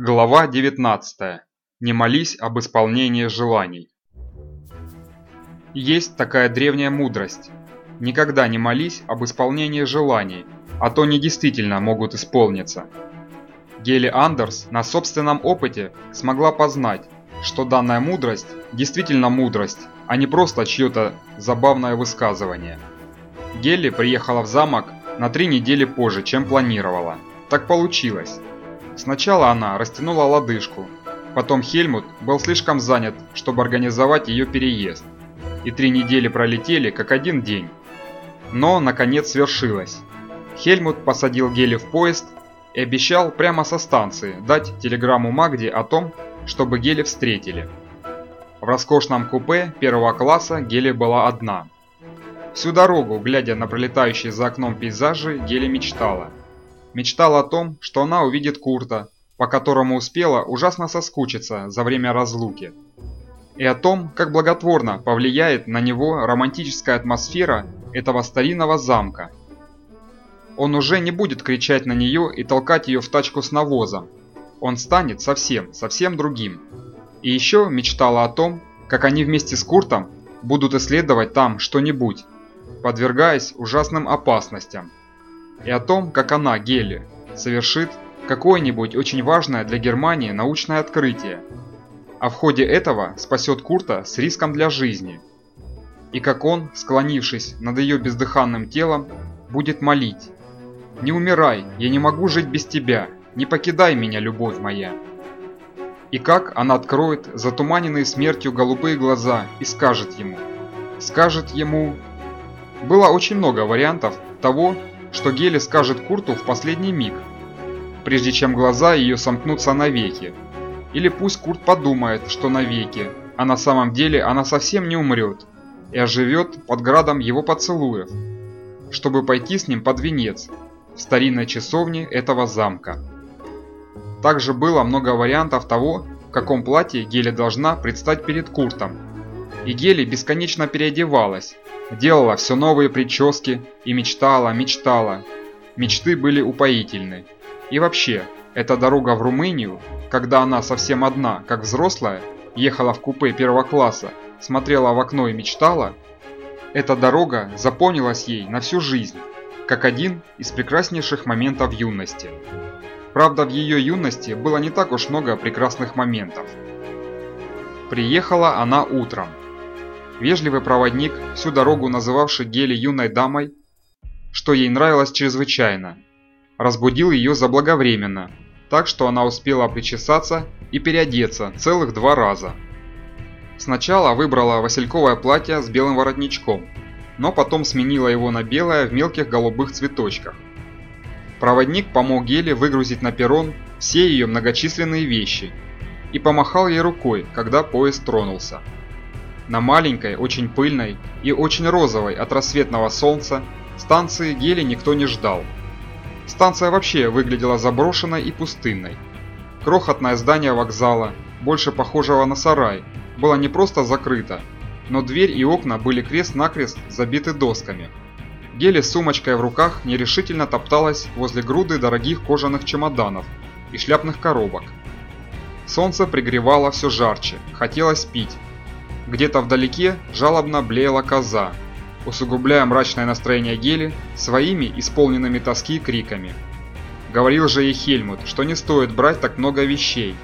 Глава 19. Не молись об исполнении желаний. Есть такая древняя мудрость. Никогда не молись об исполнении желаний, а то не действительно могут исполниться. Гели Андерс на собственном опыте смогла познать, что данная мудрость действительно мудрость, а не просто чье-то забавное высказывание. Гелли приехала в замок на три недели позже, чем планировала. Так получилось. Сначала она растянула лодыжку, потом Хельмут был слишком занят, чтобы организовать ее переезд. И три недели пролетели, как один день. Но, наконец, свершилось. Хельмут посадил Гели в поезд и обещал прямо со станции дать телеграмму Магде о том, чтобы Гели встретили. В роскошном купе первого класса Гели была одна. Всю дорогу, глядя на пролетающие за окном пейзажи, Гели мечтала – Мечтала о том, что она увидит Курта, по которому успела ужасно соскучиться за время разлуки. И о том, как благотворно повлияет на него романтическая атмосфера этого старинного замка. Он уже не будет кричать на нее и толкать ее в тачку с навозом. Он станет совсем, совсем другим. И еще мечтала о том, как они вместе с Куртом будут исследовать там что-нибудь, подвергаясь ужасным опасностям и о том, как она, Гелли, совершит какое-нибудь очень важное для Германии научное открытие, а в ходе этого спасет Курта с риском для жизни. И как он, склонившись над ее бездыханным телом, будет молить «Не умирай, я не могу жить без тебя, не покидай меня, любовь моя». И как она откроет затуманенные смертью голубые глаза и скажет ему, скажет ему... Было очень много вариантов того, что Гели скажет Курту в последний миг, прежде чем глаза ее сомкнутся навеки. Или пусть Курт подумает, что навеки, а на самом деле она совсем не умрет и оживет под градом его поцелуев, чтобы пойти с ним под венец в старинной часовне этого замка. Также было много вариантов того, в каком платье Гели должна предстать перед Куртом. И Гели бесконечно переодевалась, Делала все новые прически и мечтала, мечтала. Мечты были упоительны. И вообще, эта дорога в Румынию, когда она совсем одна, как взрослая, ехала в купе первого класса, смотрела в окно и мечтала, эта дорога запомнилась ей на всю жизнь, как один из прекраснейших моментов юности. Правда, в ее юности было не так уж много прекрасных моментов. Приехала она утром. Вежливый проводник, всю дорогу называвший Гели юной дамой, что ей нравилось чрезвычайно, разбудил ее заблаговременно, так что она успела причесаться и переодеться целых два раза. Сначала выбрала васильковое платье с белым воротничком, но потом сменила его на белое в мелких голубых цветочках. Проводник помог Геле выгрузить на перрон все ее многочисленные вещи и помахал ей рукой, когда поезд тронулся. На маленькой, очень пыльной и очень розовой от рассветного солнца станции Гели никто не ждал. Станция вообще выглядела заброшенной и пустынной. Крохотное здание вокзала, больше похожего на сарай, было не просто закрыто, но дверь и окна были крест-накрест забиты досками. Гели с сумочкой в руках нерешительно топталась возле груды дорогих кожаных чемоданов и шляпных коробок. Солнце пригревало все жарче, хотелось пить, где-то вдалеке жалобно блеяла коза, усугубляя мрачное настроение Гели своими исполненными тоски криками. Говорил же ей Хельмут, что не стоит брать так много вещей.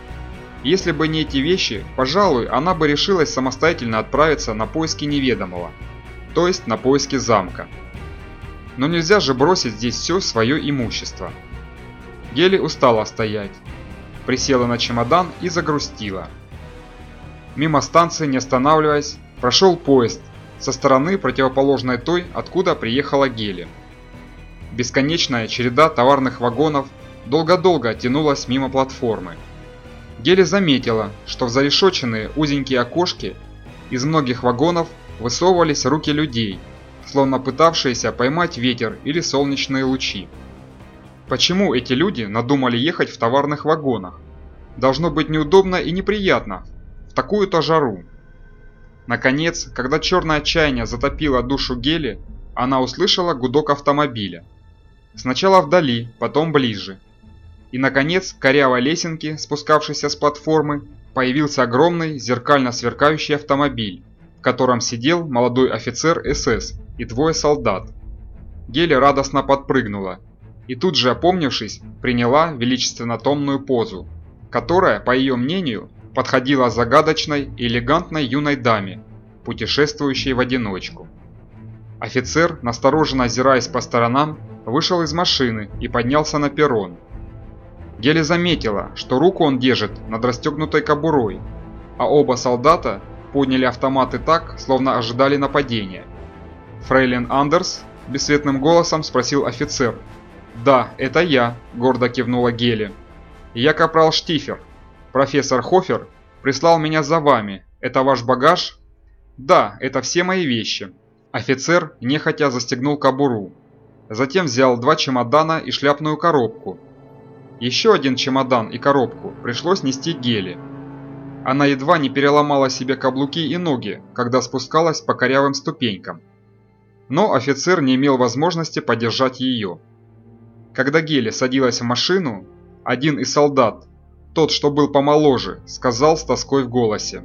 Если бы не эти вещи, пожалуй, она бы решилась самостоятельно отправиться на поиски неведомого, то есть на поиски замка. Но нельзя же бросить здесь все свое имущество. Гели устала стоять, присела на чемодан и загрустила. Мимо станции, не останавливаясь, прошел поезд со стороны, противоположной той, откуда приехала Гели. Бесконечная череда товарных вагонов долго-долго тянулась мимо платформы. Гели заметила, что в зарешоченные узенькие окошки из многих вагонов высовывались руки людей, словно пытавшиеся поймать ветер или солнечные лучи. Почему эти люди надумали ехать в товарных вагонах? Должно быть неудобно и неприятно такую-то жару. Наконец, когда черное отчаяние затопило душу Гели, она услышала гудок автомобиля. Сначала вдали, потом ближе. И, наконец, корявой лесенки, спускавшейся с платформы, появился огромный зеркально сверкающий автомобиль, в котором сидел молодой офицер СС и двое солдат. Геля радостно подпрыгнула и тут же опомнившись, приняла величественно-томную позу, которая, по ее мнению, подходила загадочной элегантной юной даме, путешествующей в одиночку. Офицер, настороженно озираясь по сторонам, вышел из машины и поднялся на перрон. Гели заметила, что руку он держит над расстегнутой кобурой, а оба солдата подняли автоматы так, словно ожидали нападения. «Фрейлин Андерс?» – бесцветным голосом спросил офицер. «Да, это я», – гордо кивнула Гели. «Я капрал Штифер. Профессор Хофер прислал меня за вами. Это ваш багаж?» «Да, это все мои вещи». Офицер нехотя застегнул кобуру. Затем взял два чемодана и шляпную коробку. Еще один чемодан и коробку пришлось нести Гели. Она едва не переломала себе каблуки и ноги, когда спускалась по корявым ступенькам. Но офицер не имел возможности поддержать ее. Когда Гели садилась в машину, один из солдат, тот, что был помоложе, сказал с тоской в голосе.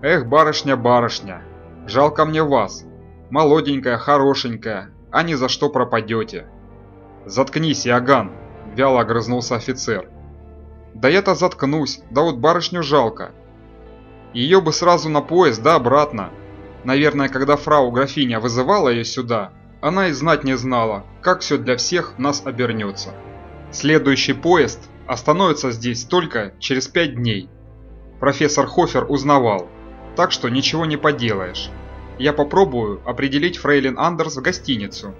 «Эх, барышня, барышня, жалко мне вас, молоденькая, хорошенькая, а ни за что пропадете». «Заткнись, Иоганн!» – вяло огрызнулся офицер. «Да я-то заткнусь, да вот барышню жалко. Ее бы сразу на поезд, да обратно. Наверное, когда фрау графиня вызывала ее сюда, она и знать не знала, как все для всех нас обернется. Следующий поезд остановится здесь только через пять дней. Профессор Хофер узнавал, так что ничего не поделаешь. Я попробую определить Фрейлин Андерс в гостиницу.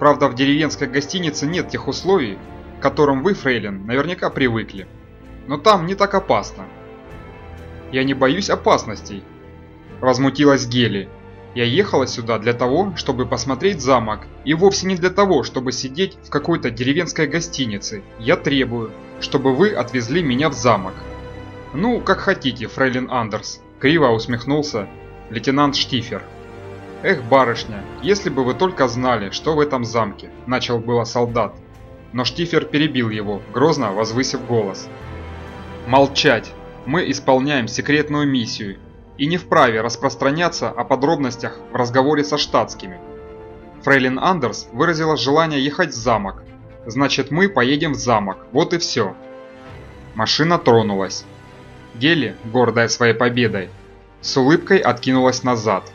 Правда, в деревенской гостинице нет тех условий, к которым вы, Фрейлин, наверняка привыкли. Но там не так опасно. Я не боюсь опасностей, возмутилась Гели. Я ехала сюда для того, чтобы посмотреть замок, и вовсе не для того, чтобы сидеть в какой-то деревенской гостинице. Я требую, чтобы вы отвезли меня в замок. Ну, как хотите, фрейлин Андерс, криво усмехнулся лейтенант Штифер. Эх, барышня, если бы вы только знали, что в этом замке, начал было солдат. Но Штифер перебил его, грозно возвысив голос. Молчать! Мы исполняем секретную миссию и не вправе распространяться о подробностях в разговоре со штатскими. Фрейлин Андерс выразила желание ехать в замок. Значит, мы поедем в замок, вот и все. Машина тронулась. Гели, гордая своей победой, с улыбкой откинулась назад.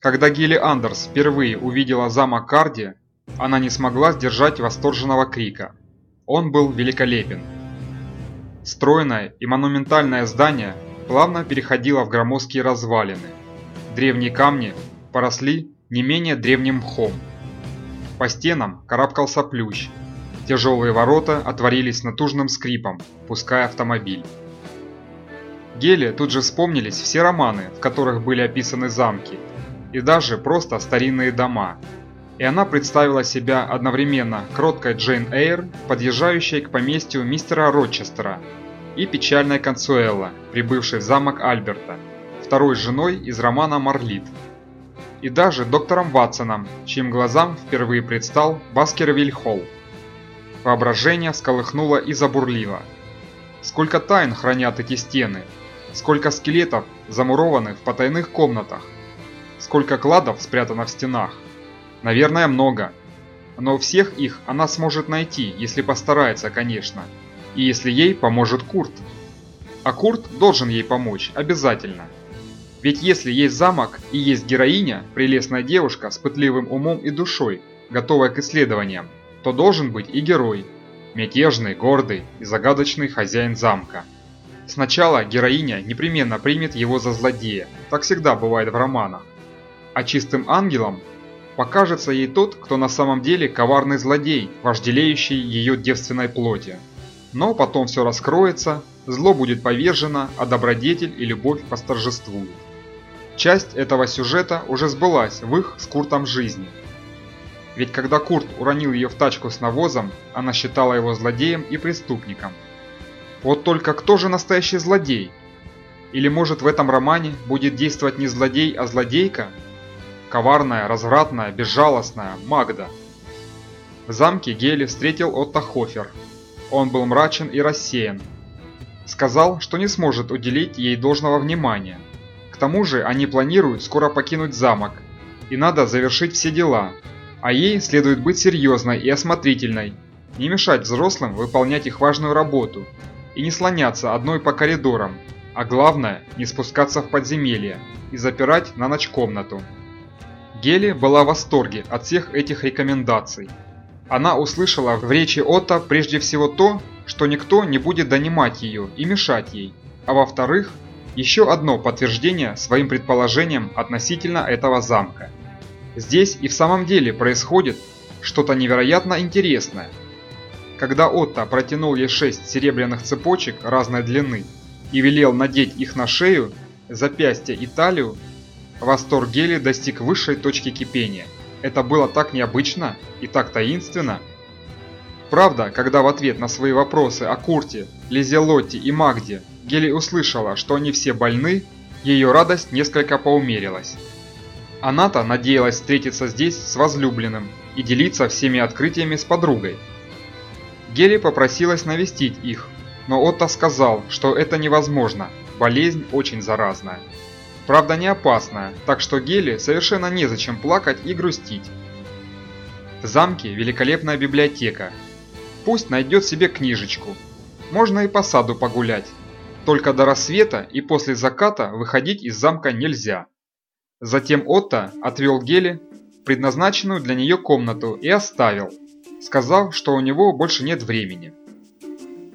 Когда Гели Андерс впервые увидела замок Карди, она не смогла сдержать восторженного крика. Он был великолепен. Стройное и монументальное здание плавно переходило в громоздкие развалины. Древние камни поросли не менее древним мхом. По стенам карабкался плющ. Тяжелые ворота отворились натужным скрипом, пуская автомобиль. Геле тут же вспомнились все романы, в которых были описаны замки, и даже просто старинные дома, и она представила себя одновременно кроткой Джейн Эйр, подъезжающей к поместью мистера Рочестера, и печальной Консуэлла, прибывшей в замок Альберта, второй женой из романа «Марлит». И даже доктором Ватсоном, чьим глазам впервые предстал Баскервиль Холл. Воображение сколыхнуло и забурлило. Сколько тайн хранят эти стены, сколько скелетов замурованы в потайных комнатах, сколько кладов спрятано в стенах. Наверное, много. Но всех их она сможет найти, если постарается, конечно. И если ей поможет Курт. А Курт должен ей помочь, обязательно. Ведь если есть замок и есть героиня, прелестная девушка с пытливым умом и душой, готовая к исследованиям, то должен быть и герой. Мятежный, гордый и загадочный хозяин замка. Сначала героиня непременно примет его за злодея, так всегда бывает в романах. А чистым ангелом покажется ей тот, кто на самом деле коварный злодей, вожделеющий ее девственной плоти. Но потом все раскроется, зло будет повержено, а добродетель и любовь восторжествуют. Часть этого сюжета уже сбылась в их с Куртом жизни. Ведь когда Курт уронил ее в тачку с навозом, она считала его злодеем и преступником. Вот только кто же настоящий злодей? Или может в этом романе будет действовать не злодей, а злодейка? Коварная, развратная, безжалостная Магда. В замке Гели встретил Отто Хофер. Он был мрачен и рассеян. Сказал, что не сможет уделить ей должного внимания. К тому же они планируют скоро покинуть замок, и надо завершить все дела, а ей следует быть серьезной и осмотрительной, не мешать взрослым выполнять их важную работу и не слоняться одной по коридорам, а главное, не спускаться в подземелье и запирать на ночь комнату. Гели была в восторге от всех этих рекомендаций. Она услышала в речи Отто прежде всего то, что никто не будет донимать ее и мешать ей, а во-вторых, еще одно подтверждение своим предположениям относительно этого замка. Здесь и в самом деле происходит что-то невероятно интересное. Когда Отто протянул ей шесть серебряных цепочек разной длины и велел надеть их на шею, запястье и талию, восторг Гели достиг высшей точки кипения. Это было так необычно и так таинственно. Правда, когда в ответ на свои вопросы о Курте, Лизелотте и Магде Гели услышала, что они все больны, ее радость несколько поумерилась. Она-то надеялась встретиться здесь с возлюбленным и делиться всеми открытиями с подругой. Гели попросилась навестить их, но Отто сказал, что это невозможно, болезнь очень заразная. Правда не опасная, так что Гели совершенно незачем плакать и грустить. В замке великолепная библиотека. Пусть найдет себе книжечку. Можно и по саду погулять. Только до рассвета и после заката выходить из замка нельзя. Затем Отто отвел Гели предназначенную для нее комнату и оставил, сказав, что у него больше нет времени.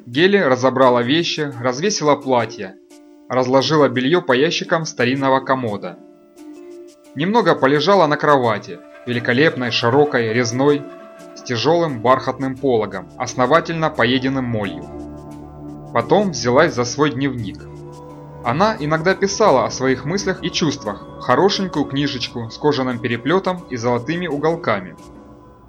Гели разобрала вещи, развесила платье, разложила белье по ящикам старинного комода. Немного полежала на кровати, великолепной, широкой, резной, с тяжелым бархатным пологом, основательно поеденным молью. Потом взялась за свой дневник. Она иногда писала о своих мыслях и чувствах, хорошенькую книжечку с кожаным переплетом и золотыми уголками.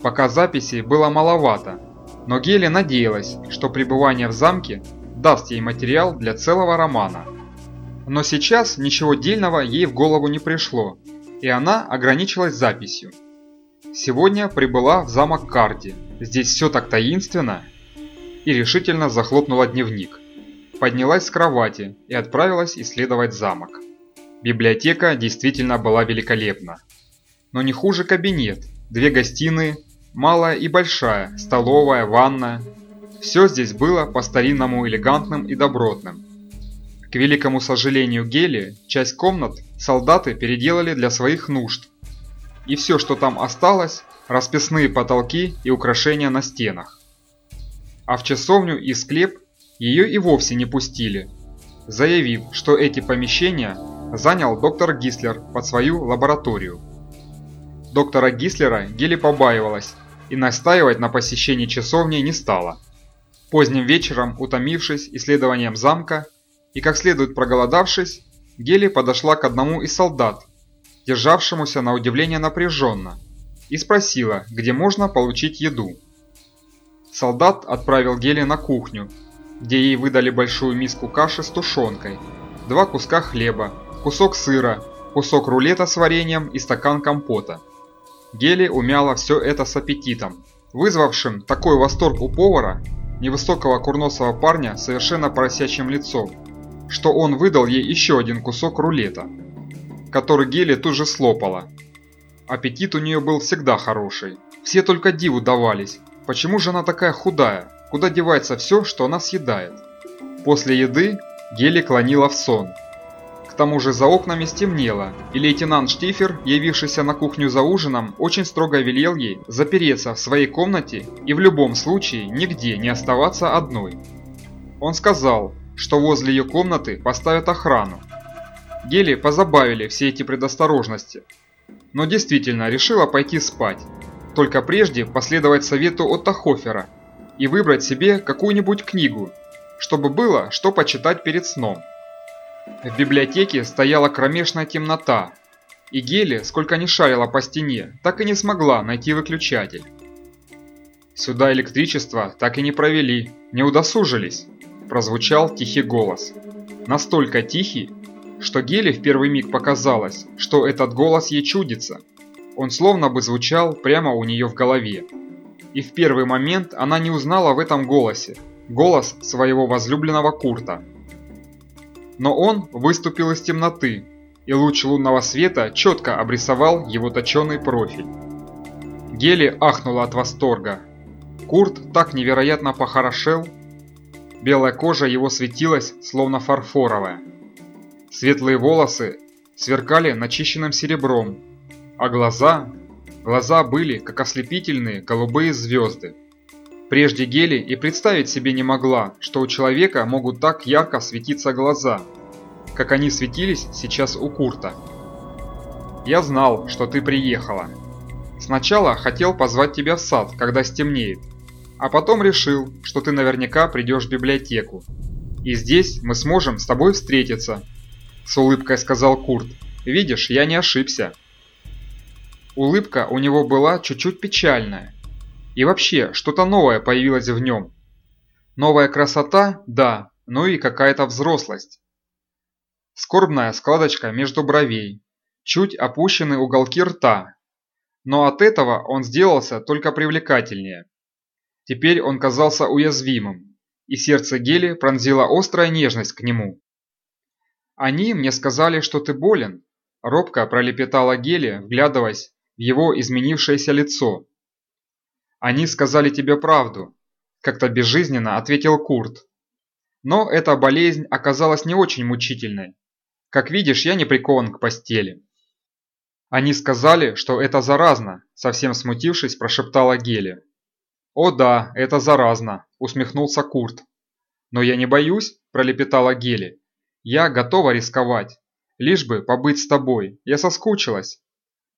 Пока записей было маловато, но Гели надеялась, что пребывание в замке даст ей материал для целого романа. Но сейчас ничего дельного ей в голову не пришло, и она ограничилась записью. Сегодня прибыла в замок Карди. Здесь все так таинственно, и решительно захлопнула дневник. Поднялась с кровати и отправилась исследовать замок. Библиотека действительно была великолепна. Но не хуже кабинет, две гостиные, малая и большая, столовая, ванная. Все здесь было по-старинному элегантным и добротным. К великому сожалению Гели, часть комнат солдаты переделали для своих нужд. И все, что там осталось, расписные потолки и украшения на стенах а в часовню и склеп ее и вовсе не пустили, заявив, что эти помещения занял доктор Гислер под свою лабораторию. Доктора Гислера Гели побаивалась и настаивать на посещении часовни не стала. Поздним вечером, утомившись исследованием замка и как следует проголодавшись, Гели подошла к одному из солдат, державшемуся на удивление напряженно, и спросила, где можно получить еду. Солдат отправил Гели на кухню, где ей выдали большую миску каши с тушенкой, два куска хлеба, кусок сыра, кусок рулета с вареньем и стакан компота. Гели умяла все это с аппетитом, вызвавшим такой восторг у повара, невысокого курносого парня совершенно поросячьим лицом, что он выдал ей еще один кусок рулета, который Гели тут же слопала. Аппетит у нее был всегда хороший, все только диву давались, Почему же она такая худая? Куда девается все, что она съедает? После еды Гели клонила в сон. К тому же за окнами стемнело, и лейтенант Штифер, явившийся на кухню за ужином, очень строго велел ей запереться в своей комнате и в любом случае нигде не оставаться одной. Он сказал, что возле ее комнаты поставят охрану. Гели позабавили все эти предосторожности, но действительно решила пойти спать. Только прежде последовать совету Отто Хофера и выбрать себе какую-нибудь книгу, чтобы было что почитать перед сном. В библиотеке стояла кромешная темнота, и Гели, сколько ни шарила по стене, так и не смогла найти выключатель. «Сюда электричество так и не провели, не удосужились», – прозвучал тихий голос. Настолько тихий, что Геле в первый миг показалось, что этот голос ей чудится. Он словно бы звучал прямо у нее в голове. И в первый момент она не узнала в этом голосе голос своего возлюбленного Курта. Но он выступил из темноты, и луч лунного света четко обрисовал его точеный профиль. Гели ахнула от восторга. Курт так невероятно похорошел. Белая кожа его светилась, словно фарфоровая. Светлые волосы сверкали начищенным серебром, а глаза... Глаза были, как ослепительные голубые звезды. Прежде Гели и представить себе не могла, что у человека могут так ярко светиться глаза, как они светились сейчас у Курта. «Я знал, что ты приехала. Сначала хотел позвать тебя в сад, когда стемнеет, а потом решил, что ты наверняка придешь в библиотеку. И здесь мы сможем с тобой встретиться», – с улыбкой сказал Курт. «Видишь, я не ошибся». Улыбка у него была чуть-чуть печальная. И вообще, что-то новое появилось в нем. Новая красота, да, но и какая-то взрослость. Скорбная складочка между бровей, чуть опущены уголки рта. Но от этого он сделался только привлекательнее. Теперь он казался уязвимым, и сердце Гели пронзила острая нежность к нему. «Они мне сказали, что ты болен», – робко пролепетала Гели, вглядываясь его изменившееся лицо. «Они сказали тебе правду», – как-то безжизненно ответил Курт. «Но эта болезнь оказалась не очень мучительной. Как видишь, я не прикован к постели». «Они сказали, что это заразно», – совсем смутившись, прошептала Гели. «О да, это заразно», – усмехнулся Курт. «Но я не боюсь», – пролепетала Гели. «Я готова рисковать, лишь бы побыть с тобой. Я соскучилась»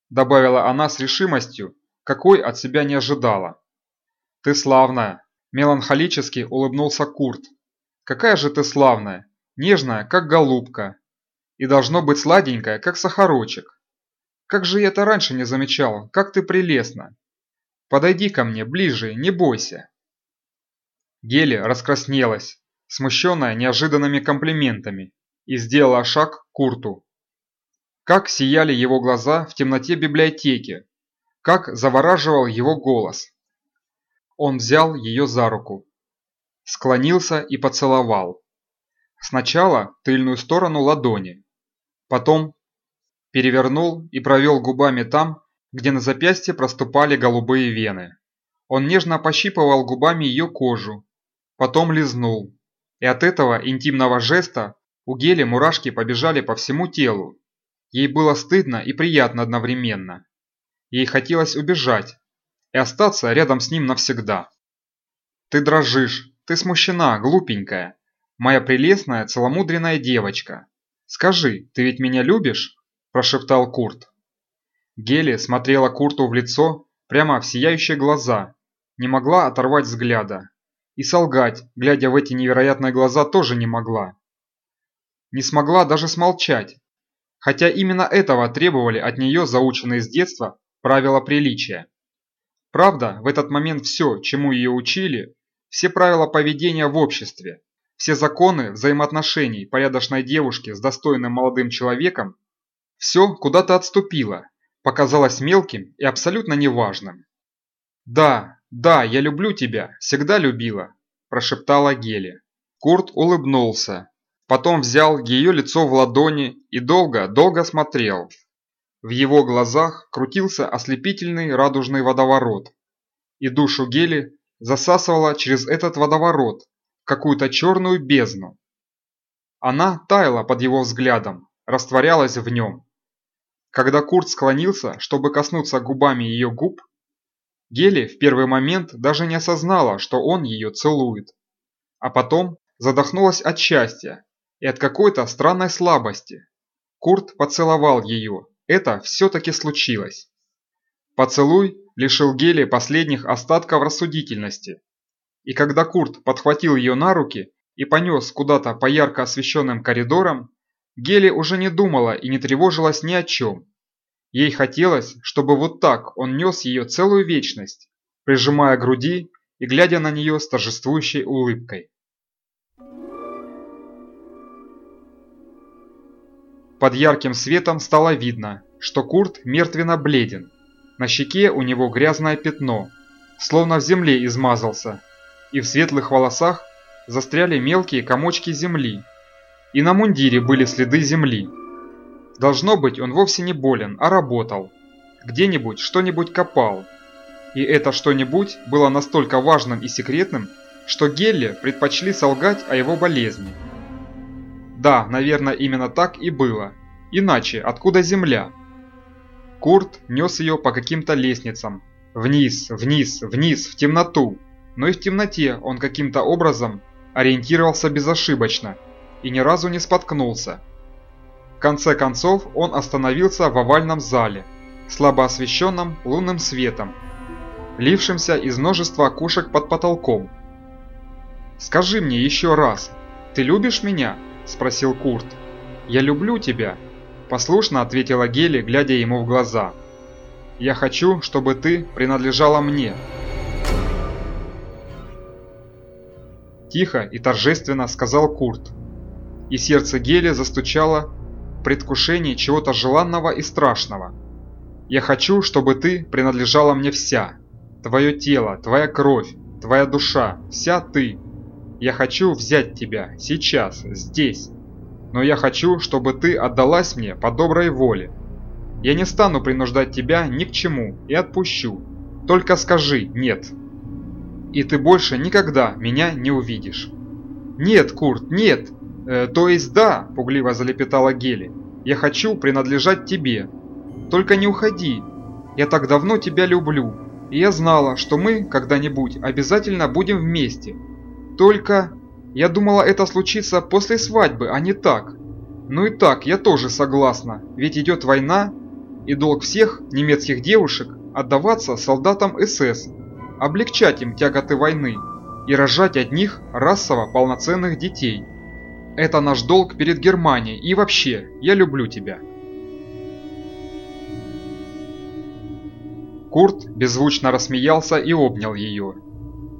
добавила она с решимостью, какой от себя не ожидала. «Ты славная!» – меланхолически улыбнулся Курт. «Какая же ты славная! Нежная, как голубка! И должно быть сладенькая, как сахарочек! Как же я это раньше не замечала, как ты прелестна! Подойди ко мне ближе, не бойся!» Гели раскраснелась, смущенная неожиданными комплиментами, и сделала шаг к Курту. Как сияли его глаза в темноте библиотеки, как завораживал его голос. Он взял ее за руку, склонился и поцеловал. Сначала тыльную сторону ладони, потом перевернул и провел губами там, где на запястье проступали голубые вены. Он нежно пощипывал губами ее кожу, потом лизнул, и от этого интимного жеста у Гели мурашки побежали по всему телу. Ей было стыдно и приятно одновременно. Ей хотелось убежать и остаться рядом с ним навсегда. «Ты дрожишь, ты смущена, глупенькая, моя прелестная целомудренная девочка. Скажи, ты ведь меня любишь?» – прошептал Курт. Гели смотрела Курту в лицо, прямо в сияющие глаза, не могла оторвать взгляда. И солгать, глядя в эти невероятные глаза, тоже не могла. Не смогла даже смолчать, хотя именно этого требовали от нее заученные с детства правила приличия. Правда, в этот момент все, чему ее учили, все правила поведения в обществе, все законы взаимоотношений порядочной девушки с достойным молодым человеком, все куда-то отступило, показалось мелким и абсолютно неважным. «Да, да, я люблю тебя, всегда любила», – прошептала Гели. Курт улыбнулся, Потом взял ее лицо в ладони и долго-долго смотрел. В его глазах крутился ослепительный радужный водоворот. И душу Гели засасывала через этот водоворот какую-то черную бездну. Она таяла под его взглядом, растворялась в нем. Когда Курт склонился, чтобы коснуться губами ее губ, Гели в первый момент даже не осознала, что он ее целует. А потом задохнулась от счастья, и от какой-то странной слабости. Курт поцеловал ее. Это все-таки случилось. Поцелуй лишил Гели последних остатков рассудительности. И когда Курт подхватил ее на руки и понес куда-то по ярко освещенным коридорам, Гели уже не думала и не тревожилась ни о чем. Ей хотелось, чтобы вот так он нес ее целую вечность, прижимая груди и глядя на нее с торжествующей улыбкой. Под ярким светом стало видно, что Курт мертвенно бледен. На щеке у него грязное пятно, словно в земле измазался, и в светлых волосах застряли мелкие комочки земли. И на мундире были следы земли. Должно быть, он вовсе не болен, а работал. Где-нибудь что-нибудь копал. И это что-нибудь было настолько важным и секретным, что Гелли предпочли солгать о его болезни. Да, наверное, именно так и было. Иначе, откуда земля? Курт нес ее по каким-то лестницам. Вниз, вниз, вниз, в темноту. Но и в темноте он каким-то образом ориентировался безошибочно и ни разу не споткнулся. В конце концов он остановился в овальном зале, слабо освещенном лунным светом, лившимся из множества окошек под потолком. «Скажи мне еще раз, ты любишь меня?» – спросил Курт. «Я люблю тебя», – послушно ответила Гели, глядя ему в глаза. «Я хочу, чтобы ты принадлежала мне». Тихо и торжественно сказал Курт. И сердце Гели застучало в чего-то желанного и страшного. «Я хочу, чтобы ты принадлежала мне вся. Твое тело, твоя кровь, твоя душа, вся ты. Я хочу взять тебя, сейчас, здесь. Но я хочу, чтобы ты отдалась мне по доброй воле. Я не стану принуждать тебя ни к чему и отпущу. Только скажи «нет». И ты больше никогда меня не увидишь. «Нет, Курт, нет!» Э, «То есть да!» – пугливо залепетала Гели. «Я хочу принадлежать тебе. Только не уходи. Я так давно тебя люблю. И я знала, что мы когда-нибудь обязательно будем вместе. Только я думала это случится после свадьбы, а не так. Ну и так, я тоже согласна, ведь идет война, и долг всех немецких девушек отдаваться солдатам СС, облегчать им тяготы войны и рожать от них расово полноценных детей. Это наш долг перед Германией и вообще, я люблю тебя. Курт беззвучно рассмеялся и обнял ее.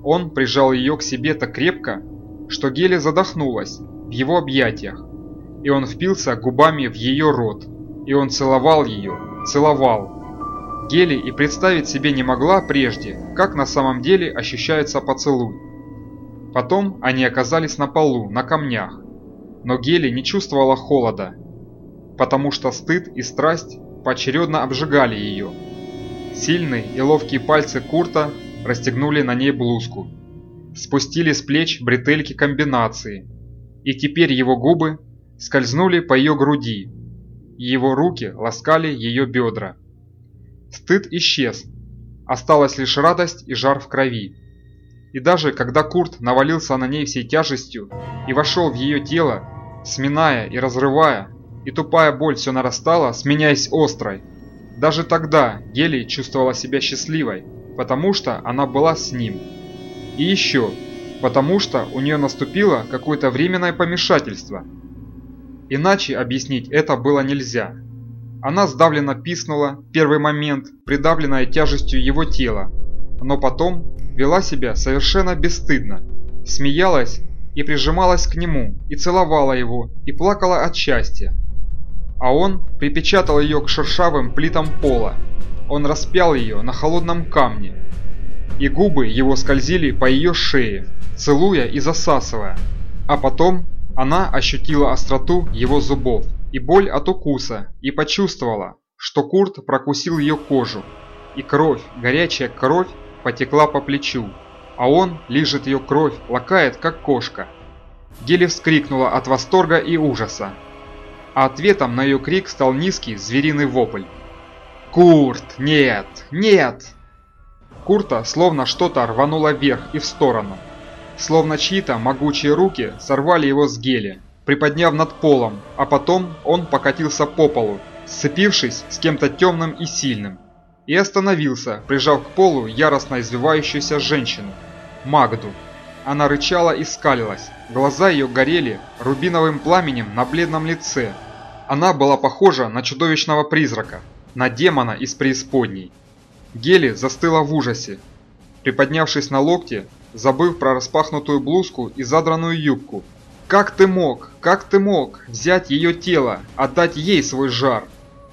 Он прижал ее к себе так крепко, что Геля задохнулась в его объятиях, и он впился губами в ее рот, и он целовал ее, целовал. Гели и представить себе не могла прежде, как на самом деле ощущается поцелуй. Потом они оказались на полу, на камнях, но Гели не чувствовала холода, потому что стыд и страсть поочередно обжигали ее. Сильные и ловкие пальцы Курта расстегнули на ней блузку, спустили с плеч бретельки комбинации, и теперь его губы скользнули по ее груди, его руки ласкали ее бедра. Стыд исчез, осталась лишь радость и жар в крови. И даже когда Курт навалился на ней всей тяжестью и вошел в ее тело, сминая и разрывая, и тупая боль все нарастала, сменяясь острой, даже тогда Гели чувствовала себя счастливой, потому что она была с ним. И еще, потому что у нее наступило какое-то временное помешательство. Иначе объяснить это было нельзя. Она сдавленно писнула первый момент, придавленная тяжестью его тела, но потом вела себя совершенно бесстыдно, смеялась и прижималась к нему, и целовала его, и плакала от счастья. А он припечатал ее к шершавым плитам пола, он распял ее на холодном камне, и губы его скользили по ее шее, целуя и засасывая. А потом она ощутила остроту его зубов и боль от укуса и почувствовала, что Курт прокусил ее кожу, и кровь, горячая кровь, потекла по плечу, а он лижет ее кровь, лакает, как кошка. Гели вскрикнула от восторга и ужаса, а ответом на ее крик стал низкий звериный вопль. «Курт, нет, нет!» Курта словно что-то рвануло вверх и в сторону. Словно чьи-то могучие руки сорвали его с гели, приподняв над полом, а потом он покатился по полу, сцепившись с кем-то темным и сильным. И остановился, прижав к полу яростно извивающуюся женщину, Магду. Она рычала и скалилась, глаза ее горели рубиновым пламенем на бледном лице. Она была похожа на чудовищного призрака, на демона из преисподней. Гели застыла в ужасе. Приподнявшись на локте, забыв про распахнутую блузку и задранную юбку, Как ты мог, как ты мог взять ее тело, отдать ей свой жар,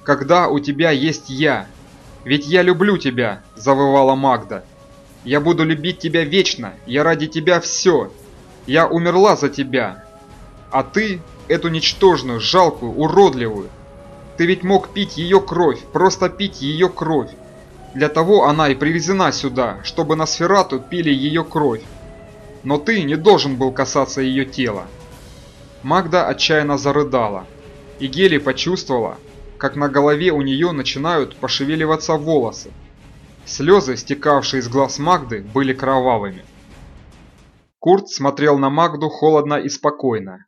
когда у тебя есть я? Ведь я люблю тебя, завывала Магда. Я буду любить тебя вечно, я ради тебя все. Я умерла за тебя. А ты, эту ничтожную, жалкую, уродливую, ты ведь мог пить ее кровь, просто пить ее кровь. Для того она и привезена сюда, чтобы на сферату пили ее кровь. Но ты не должен был касаться ее тела. Магда отчаянно зарыдала, и Гели почувствовала, как на голове у нее начинают пошевеливаться волосы. Слезы, стекавшие из глаз Магды, были кровавыми. Курт смотрел на Магду холодно и спокойно.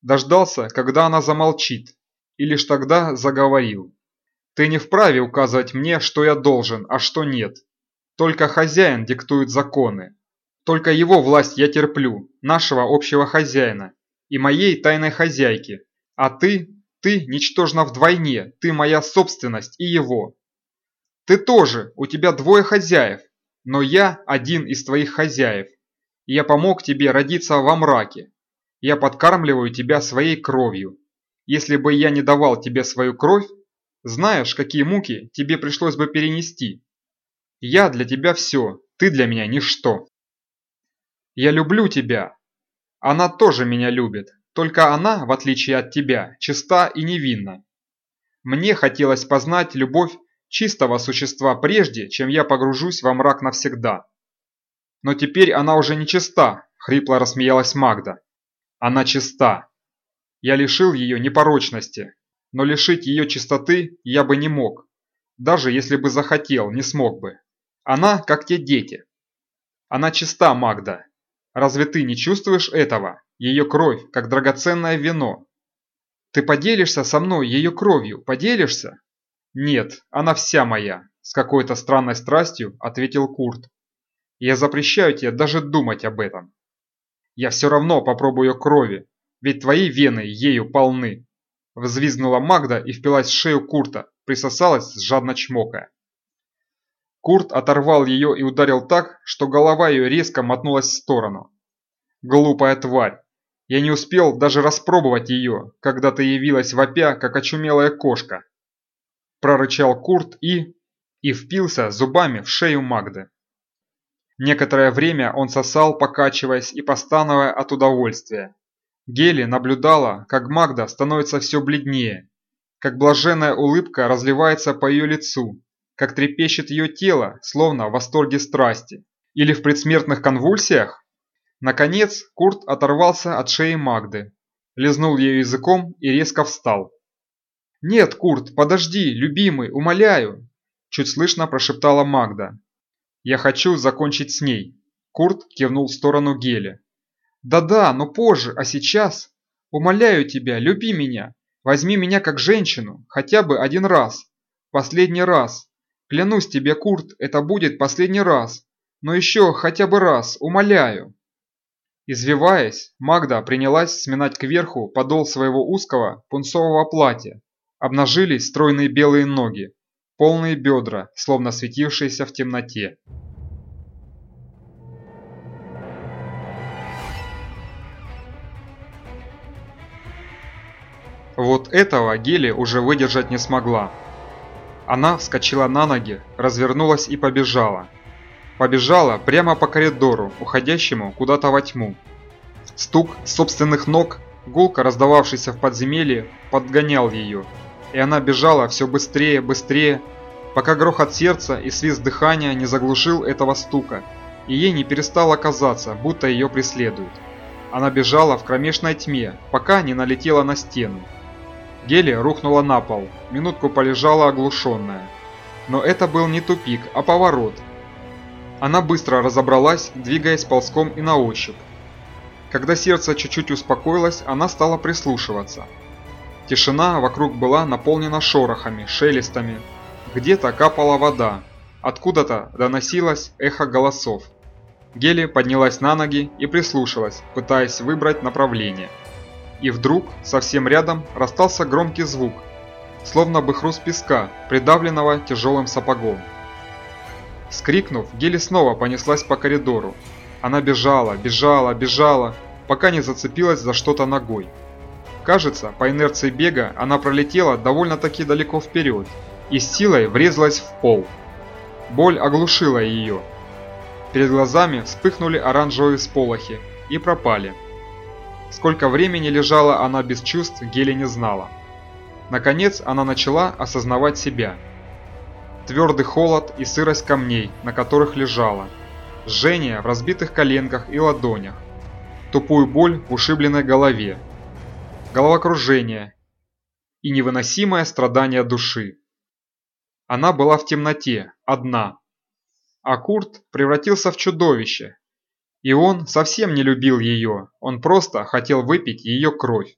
Дождался, когда она замолчит, и лишь тогда заговорил. «Ты не вправе указывать мне, что я должен, а что нет. Только хозяин диктует законы. Только его власть я терплю, нашего общего хозяина и моей тайной хозяйки. А ты, ты ничтожна вдвойне, ты моя собственность и его. Ты тоже, у тебя двое хозяев, но я один из твоих хозяев. Я помог тебе родиться во мраке. Я подкармливаю тебя своей кровью. Если бы я не давал тебе свою кровь, знаешь, какие муки тебе пришлось бы перенести. Я для тебя все, ты для меня ничто. Я люблю тебя, она тоже меня любит, только она, в отличие от тебя, чиста и невинна. Мне хотелось познать любовь чистого существа прежде, чем я погружусь во мрак навсегда. Но теперь она уже не чиста, хрипло рассмеялась Магда. Она чиста. Я лишил ее непорочности, но лишить ее чистоты я бы не мог. Даже если бы захотел, не смог бы. Она как те дети. Она чиста, Магда, Разве ты не чувствуешь этого? Ее кровь, как драгоценное вино. Ты поделишься со мной ее кровью, поделишься? Нет, она вся моя, с какой-то странной страстью ответил Курт. Я запрещаю тебе даже думать об этом. Я все равно попробую крови, ведь твои вены ею полны. Взвизгнула Магда и впилась в шею Курта, присосалась, жадно чмокая. Курт оторвал ее и ударил так, что голова ее резко мотнулась в сторону. «Глупая тварь! Я не успел даже распробовать ее, когда ты явилась вопя, как очумелая кошка!» Прорычал Курт и... и впился зубами в шею Магды. Некоторое время он сосал, покачиваясь и постановая от удовольствия. Гели наблюдала, как Магда становится все бледнее, как блаженная улыбка разливается по ее лицу, как трепещет ее тело, словно в восторге страсти. Или в предсмертных конвульсиях? Наконец, Курт оторвался от шеи Магды, лизнул ее языком и резко встал. «Нет, Курт, подожди, любимый, умоляю!» Чуть слышно прошептала Магда. «Я хочу закончить с ней». Курт кивнул в сторону Геля. «Да-да, но позже, а сейчас? Умоляю тебя, люби меня. Возьми меня как женщину, хотя бы один раз. Последний раз. Клянусь тебе, Курт, это будет последний раз. Но еще хотя бы раз, умоляю. Извиваясь, Магда принялась сминать кверху подол своего узкого пунцового платья. Обнажились стройные белые ноги, полные бедра, словно светившиеся в темноте. Вот этого Гели уже выдержать не смогла. Она вскочила на ноги, развернулась и побежала. Побежала прямо по коридору, уходящему куда-то во тьму. Стук собственных ног, гулко раздававшийся в подземелье, подгонял ее. И она бежала все быстрее, быстрее, пока грохот сердца и свист дыхания не заглушил этого стука, и ей не перестало казаться, будто ее преследуют. Она бежала в кромешной тьме, пока не налетела на стену. Гели рухнула на пол, минутку полежала оглушенная. Но это был не тупик, а поворот. Она быстро разобралась, двигаясь ползком и на ощупь. Когда сердце чуть-чуть успокоилось, она стала прислушиваться. Тишина вокруг была наполнена шорохами, шелестами. Где-то капала вода, откуда-то доносилось эхо голосов. Гели поднялась на ноги и прислушалась, пытаясь выбрать направление. И вдруг, совсем рядом, расстался громкий звук, словно бы хруст песка, придавленного тяжелым сапогом. Скрикнув, Гели снова понеслась по коридору. Она бежала, бежала, бежала, пока не зацепилась за что-то ногой. Кажется, по инерции бега она пролетела довольно-таки далеко вперед и с силой врезалась в пол. Боль оглушила ее. Перед глазами вспыхнули оранжевые сполохи и пропали. Сколько времени лежала она без чувств, Гели не знала. Наконец она начала осознавать себя. Твердый холод и сырость камней, на которых лежала. Жжение в разбитых коленках и ладонях. Тупую боль в ушибленной голове. Головокружение и невыносимое страдание души. Она была в темноте, одна. А Курт превратился в чудовище. И он совсем не любил ее, он просто хотел выпить ее кровь.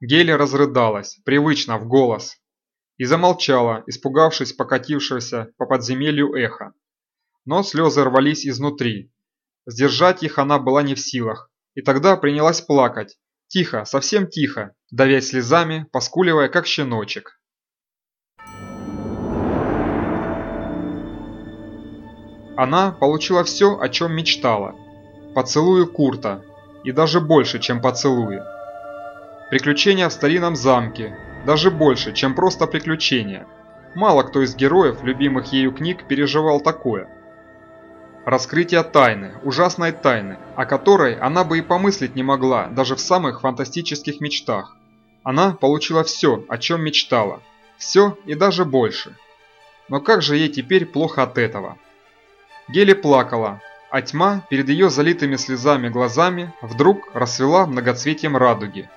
Геля разрыдалась, привычно, в голос, и замолчала, испугавшись покатившегося по подземелью эха. Но слезы рвались изнутри. Сдержать их она была не в силах, и тогда принялась плакать, тихо, совсем тихо, давясь слезами, поскуливая как щеночек. Она получила все, о чем мечтала. Поцелуи Курта, и даже больше, чем поцелуи. Приключения в старинном замке, даже больше, чем просто приключения. Мало кто из героев, любимых ею книг, переживал такое. Раскрытие тайны, ужасной тайны, о которой она бы и помыслить не могла даже в самых фантастических мечтах. Она получила все, о чем мечтала. Все и даже больше. Но как же ей теперь плохо от этого? Гели плакала, а тьма перед ее залитыми слезами глазами вдруг расцвела многоцветием радуги.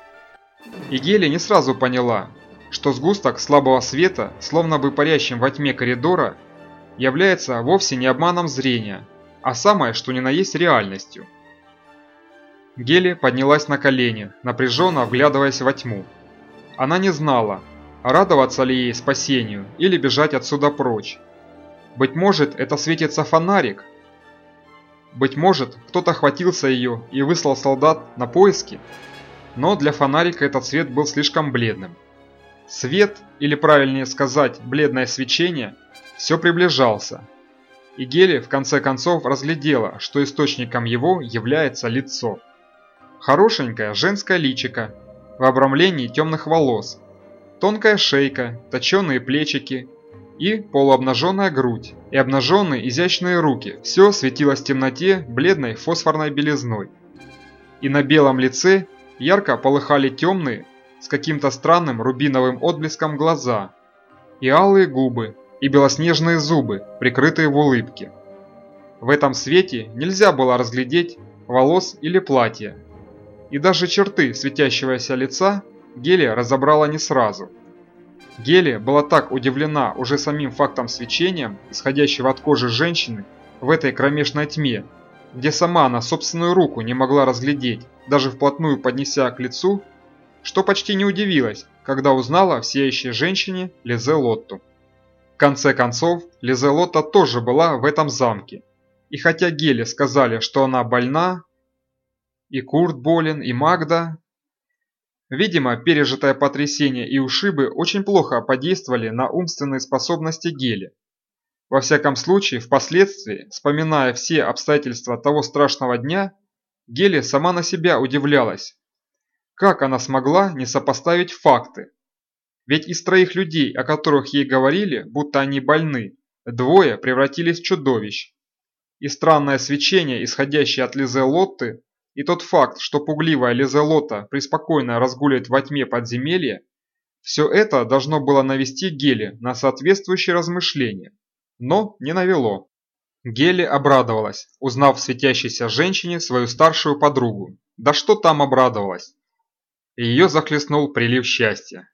И Гели не сразу поняла, что сгусток слабого света, словно бы парящим во тьме коридора, является вовсе не обманом зрения, а самое, что ни на есть реальностью. Гели поднялась на колени, напряженно вглядываясь во тьму. Она не знала, радоваться ли ей спасению или бежать отсюда прочь. Быть может, это светится фонарик? Быть может, кто-то хватился ее и выслал солдат на поиски? Но для фонарика этот свет был слишком бледным. Свет, или правильнее сказать, бледное свечение, все приближался. И Гели в конце концов разглядела, что источником его является лицо. Хорошенькое женское личико в обрамлении темных волос, тонкая шейка, точеные плечики и полуобнаженная грудь, и обнаженные изящные руки. Все светилось в темноте бледной фосфорной белизной. И на белом лице ярко полыхали темные, с каким-то странным рубиновым отблеском глаза, и алые губы, и белоснежные зубы, прикрытые в улыбке. В этом свете нельзя было разглядеть волос или платья, и даже черты светящегося лица Гелия разобрала не сразу – Гелия была так удивлена уже самим фактом свечения, исходящего от кожи женщины в этой кромешной тьме, где сама она собственную руку не могла разглядеть, даже вплотную поднеся к лицу, что почти не удивилась, когда узнала в сияющей женщине Лизе Лотту. В конце концов, Лизе Лотта тоже была в этом замке. И хотя Геле сказали, что она больна, и Курт болен, и Магда, Видимо, пережитое потрясение и ушибы очень плохо подействовали на умственные способности Гели. Во всяком случае, впоследствии, вспоминая все обстоятельства того страшного дня, Гели сама на себя удивлялась. Как она смогла не сопоставить факты? Ведь из троих людей, о которых ей говорили, будто они больны, двое превратились в чудовищ. И странное свечение, исходящее от Лизе Лотты, и тот факт, что пугливая Лизелота преспокойно разгуливает во тьме подземелья, все это должно было навести Гели на соответствующие размышления, но не навело. Гели обрадовалась, узнав в светящейся женщине свою старшую подругу. Да что там обрадовалась? Ее захлестнул прилив счастья.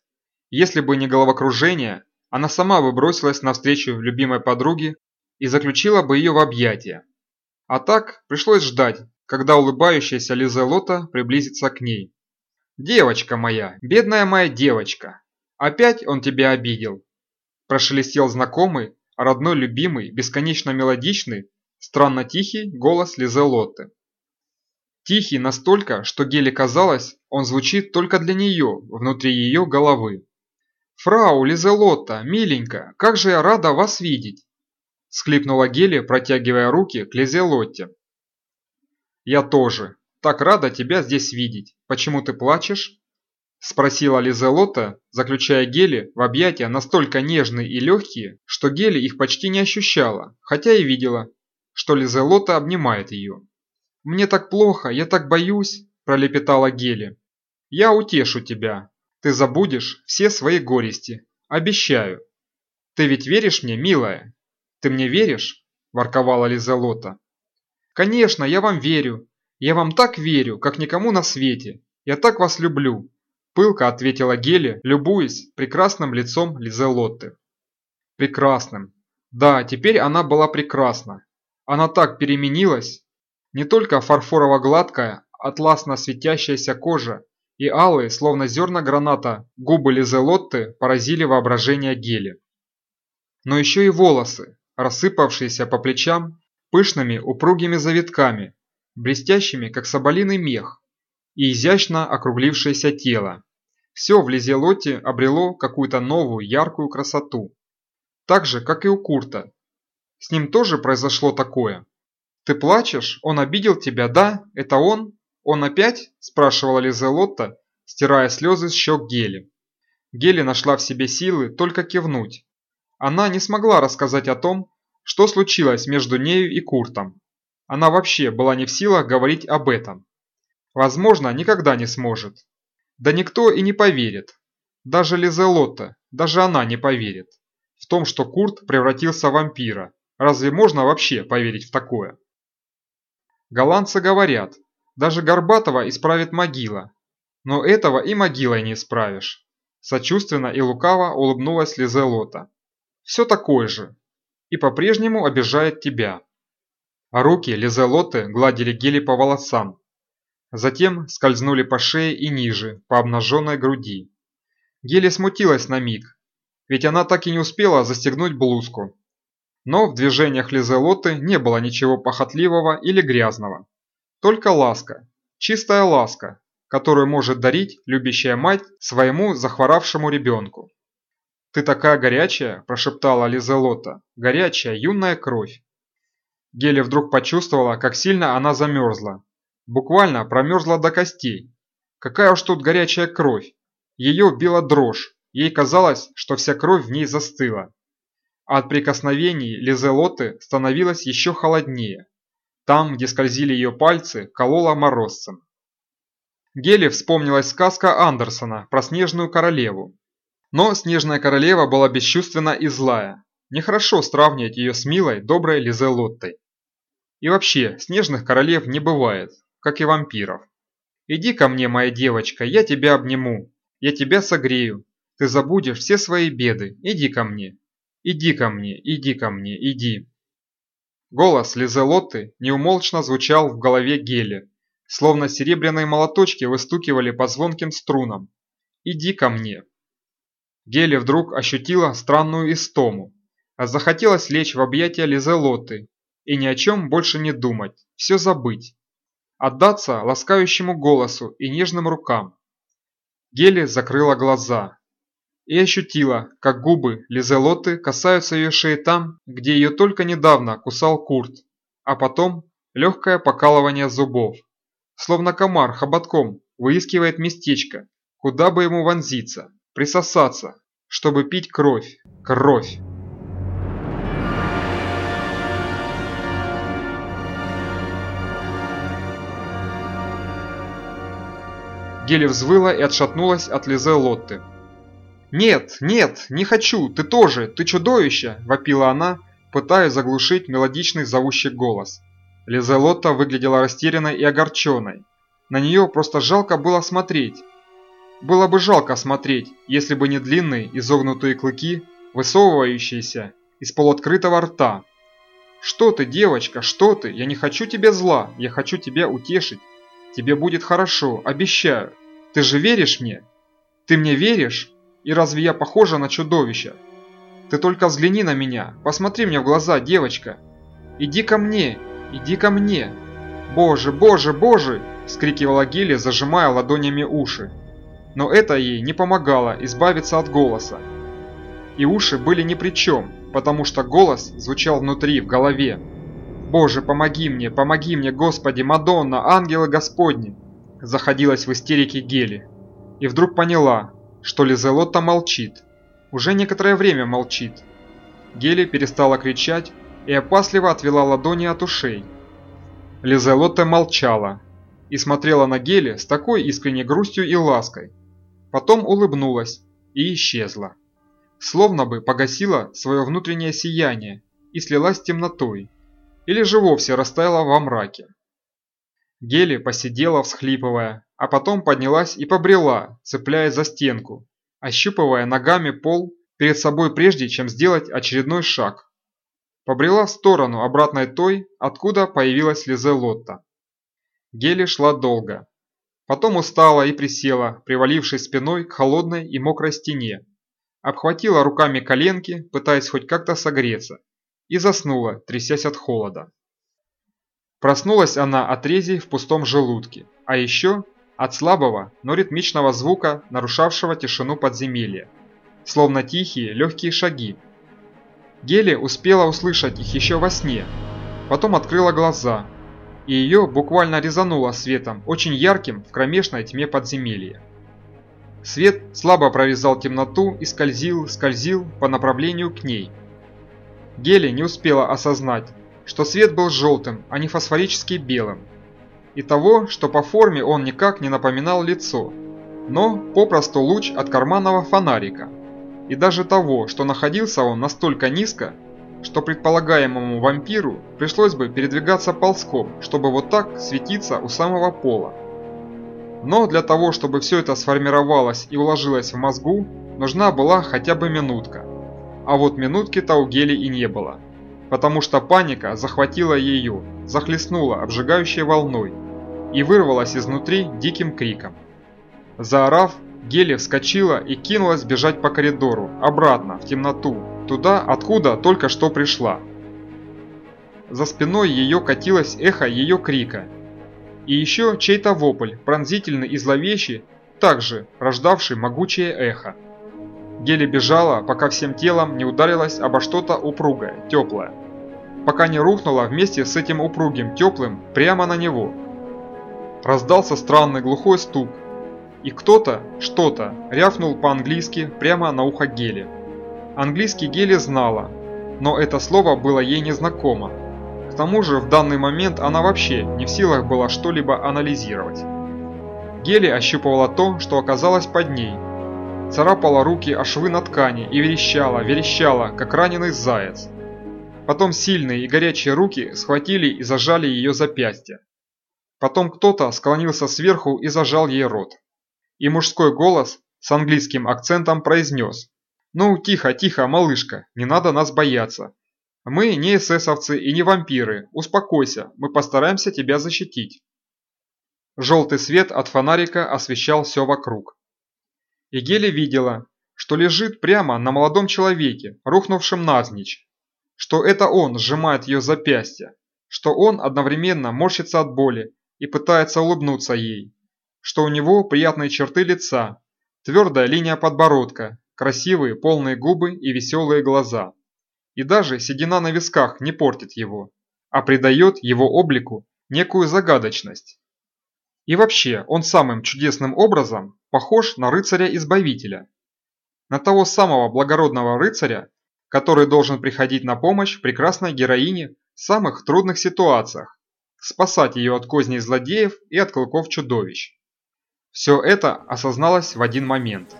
Если бы не головокружение, она сама бы бросилась навстречу любимой подруге и заключила бы ее в объятия. А так пришлось ждать, когда улыбающаяся Лизелота приблизится к ней. «Девочка моя, бедная моя девочка, опять он тебя обидел!» Прошелестел знакомый, родной любимый, бесконечно мелодичный, странно тихий голос Лизелоты. Тихий настолько, что Геле казалось, он звучит только для нее, внутри ее головы. «Фрау Лизелотта, миленькая, как же я рада вас видеть!» Схлипнула Геле, протягивая руки к Лизелотте. «Я тоже», Так рада тебя здесь видеть. Почему ты плачешь?» Спросила Лизелота, заключая Гели в объятия настолько нежные и легкие, что Гели их почти не ощущала, хотя и видела, что Лизелота обнимает ее. «Мне так плохо, я так боюсь», – пролепетала Гели. «Я утешу тебя. Ты забудешь все свои горести. Обещаю. Ты ведь веришь мне, милая? Ты мне веришь?» – ворковала Лизелота. «Конечно, я вам верю. Я вам так верю, как никому на свете. Я так вас люблю», – пылко ответила Гели, любуясь прекрасным лицом Лизелотты. Прекрасным. Да, теперь она была прекрасна. Она так переменилась. Не только фарфорово-гладкая, атласно светящаяся кожа и алые, словно зерна граната, губы Лизелотты поразили воображение Гели. Но еще и волосы, рассыпавшиеся по плечам пышными упругими завитками, блестящими, как соболиный мех, и изящно округлившееся тело. Все в Лизелоте обрело какую-то новую яркую красоту. Так же, как и у Курта. С ним тоже произошло такое. «Ты плачешь? Он обидел тебя, да? Это он? Он опять?» – спрашивала Лизелотта, стирая слезы с щек Гели. Гели нашла в себе силы только кивнуть. Она не смогла рассказать о том, что случилось между нею и Куртом. Она вообще была не в силах говорить об этом. Возможно, никогда не сможет. Да никто и не поверит. Даже Лизелотта, даже она не поверит. В том, что Курт превратился в вампира. Разве можно вообще поверить в такое? Голландцы говорят, даже Горбатова исправит могила. Но этого и могилой не исправишь. Сочувственно и лукаво улыбнулась Лизелота. Все такое же, и по-прежнему обижает тебя. А руки Лизелоты гладили Гели по волосам. Затем скользнули по шее и ниже, по обнаженной груди. Гели смутилась на миг, ведь она так и не успела застегнуть блузку. Но в движениях Лизелоты не было ничего похотливого или грязного. Только ласка, чистая ласка, которую может дарить любящая мать своему захворавшему ребенку. «Ты такая горячая!» – прошептала Лизелота. «Горячая, юная кровь!» Геля вдруг почувствовала, как сильно она замерзла. Буквально промерзла до костей. Какая уж тут горячая кровь! Ее била дрожь, ей казалось, что вся кровь в ней застыла. От прикосновений Лизелоты становилось еще холоднее. Там, где скользили ее пальцы, колола морозцем. Геле вспомнилась сказка Андерсона про снежную королеву, но Снежная Королева была бесчувственна и злая. Нехорошо сравнивать ее с милой, доброй Лизелоттой. И вообще, снежных королев не бывает, как и вампиров. Иди ко мне, моя девочка, я тебя обниму, я тебя согрею. Ты забудешь все свои беды, иди ко мне. Иди ко мне, иди ко мне, иди. Голос Лизелотты неумолчно звучал в голове Гели, словно серебряные молоточки выстукивали по звонким струнам. «Иди ко мне!» Гели вдруг ощутила странную истому, а захотелось лечь в объятия Лизелоты и ни о чем больше не думать, все забыть. Отдаться ласкающему голосу и нежным рукам. Гели закрыла глаза и ощутила, как губы Лизелоты касаются ее шеи там, где ее только недавно кусал Курт, а потом легкое покалывание зубов. Словно комар хоботком выискивает местечко, куда бы ему вонзиться присосаться, чтобы пить кровь. Кровь. Гели взвыла и отшатнулась от Лизе Лотты. «Нет, нет, не хочу, ты тоже, ты чудовище!» – вопила она, пытаясь заглушить мелодичный зовущий голос. Лизе Лотта выглядела растерянной и огорченной. На нее просто жалко было смотреть. Было бы жалко смотреть, если бы не длинные изогнутые клыки, высовывающиеся из полуоткрытого рта. «Что ты, девочка, что ты? Я не хочу тебе зла, я хочу тебя утешить. Тебе будет хорошо, обещаю. Ты же веришь мне? Ты мне веришь? И разве я похожа на чудовище? Ты только взгляни на меня, посмотри мне в глаза, девочка. Иди ко мне, иди ко мне. Боже, боже, боже!» – скрикивала Гели, зажимая ладонями уши но это ей не помогало избавиться от голоса. И уши были ни при чем, потому что голос звучал внутри, в голове. «Боже, помоги мне, помоги мне, Господи, Мадонна, ангелы Господни!» Заходилась в истерике Гели. И вдруг поняла, что Лизелотта молчит. Уже некоторое время молчит. Гели перестала кричать и опасливо отвела ладони от ушей. Лизелотта молчала и смотрела на Гели с такой искренней грустью и лаской. Потом улыбнулась и исчезла. Словно бы погасила свое внутреннее сияние и слилась с темнотой, или же вовсе растаяла во мраке. Гели посидела, всхлипывая, а потом поднялась и побрела, цепляясь за стенку, ощупывая ногами пол перед собой прежде, чем сделать очередной шаг. Побрела в сторону обратной той, откуда появилась Лизе Лотта. Гели шла долго. Потом устала и присела, привалившись спиной к холодной и мокрой стене. Обхватила руками коленки, пытаясь хоть как-то согреться, и заснула, трясясь от холода. Проснулась она от рези в пустом желудке, а еще от слабого, но ритмичного звука, нарушавшего тишину подземелья, словно тихие, легкие шаги. Гели успела услышать их еще во сне, потом открыла глаза, и ее буквально резануло светом, очень ярким в кромешной тьме подземелья. Свет слабо прорезал темноту и скользил, скользил по направлению к ней. Гели не успела осознать, что свет был желтым, а не фосфорически белым. И того, что по форме он никак не напоминал лицо, но попросту луч от карманного фонарика. И даже того, что находился он настолько низко, что предполагаемому вампиру пришлось бы передвигаться ползком, чтобы вот так светиться у самого пола. Но для того, чтобы все это сформировалось и уложилось в мозгу, нужна была хотя бы минутка. А вот минутки-то у Гели и не было потому что паника захватила ее, захлестнула обжигающей волной и вырвалась изнутри диким криком. Заорав, Гели вскочила и кинулась бежать по коридору, обратно, в темноту, туда, откуда только что пришла. За спиной ее катилось эхо ее крика. И еще чей-то вопль, пронзительный и зловещий, также рождавший могучее эхо. Гели бежала, пока всем телом не ударилась обо что-то упругое, теплое. Пока не рухнула вместе с этим упругим, теплым, прямо на него. Раздался странный глухой стук, и кто-то, что-то, рявкнул по-английски прямо на ухо Гели. Английский Гели знала, но это слово было ей незнакомо. К тому же в данный момент она вообще не в силах была что-либо анализировать. Гели ощупывала то, что оказалось под ней – царапала руки о швы на ткани и верещала, верещала, как раненый заяц. Потом сильные и горячие руки схватили и зажали ее запястье. Потом кто-то склонился сверху и зажал ей рот. И мужской голос с английским акцентом произнес. «Ну, тихо, тихо, малышка, не надо нас бояться. Мы не эсэсовцы и не вампиры, успокойся, мы постараемся тебя защитить». Желтый свет от фонарика освещал все вокруг. И Геля видела, что лежит прямо на молодом человеке, рухнувшем навзничь, что это он сжимает ее запястье, что он одновременно морщится от боли и пытается улыбнуться ей, что у него приятные черты лица, твердая линия подбородка, красивые полные губы и веселые глаза. И даже седина на висках не портит его, а придает его облику некую загадочность. И вообще, он самым чудесным образом похож на рыцаря-избавителя. На того самого благородного рыцаря, который должен приходить на помощь прекрасной героине в самых трудных ситуациях, спасать ее от козней злодеев и от клыков чудовищ. Все это осозналось в один момент.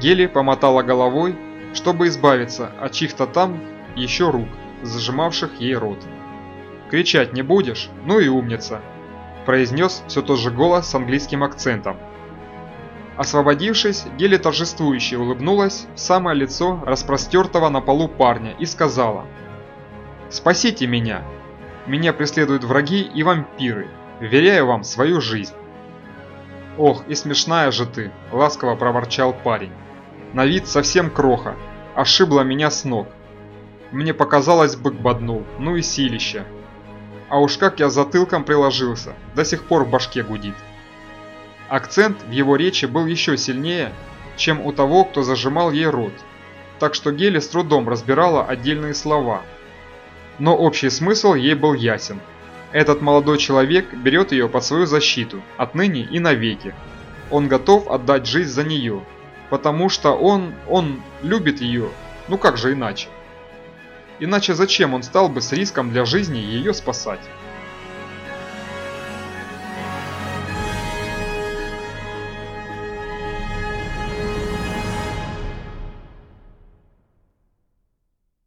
Гели помотала головой, чтобы избавиться от чьих-то там еще рук, зажимавших ей рот. «Кричать не будешь? Ну и умница!» произнес все тот же голос с английским акцентом. Освободившись, Гели торжествующе улыбнулась в самое лицо распростертого на полу парня и сказала «Спасите меня! Меня преследуют враги и вампиры, веряю вам свою жизнь!» «Ох, и смешная же ты!» – ласково проворчал парень. «На вид совсем кроха, ошибла меня с ног. Мне показалось, бык боднул, ну и силища. А уж как я затылком приложился, до сих пор в башке гудит. Акцент в его речи был еще сильнее, чем у того, кто зажимал ей рот, так что Гели с трудом разбирала отдельные слова. Но общий смысл ей был ясен. Этот молодой человек берет ее под свою защиту, отныне и навеки. Он готов отдать жизнь за нее, потому что он, он любит ее, ну как же иначе? Иначе зачем он стал бы с риском для жизни ее спасать?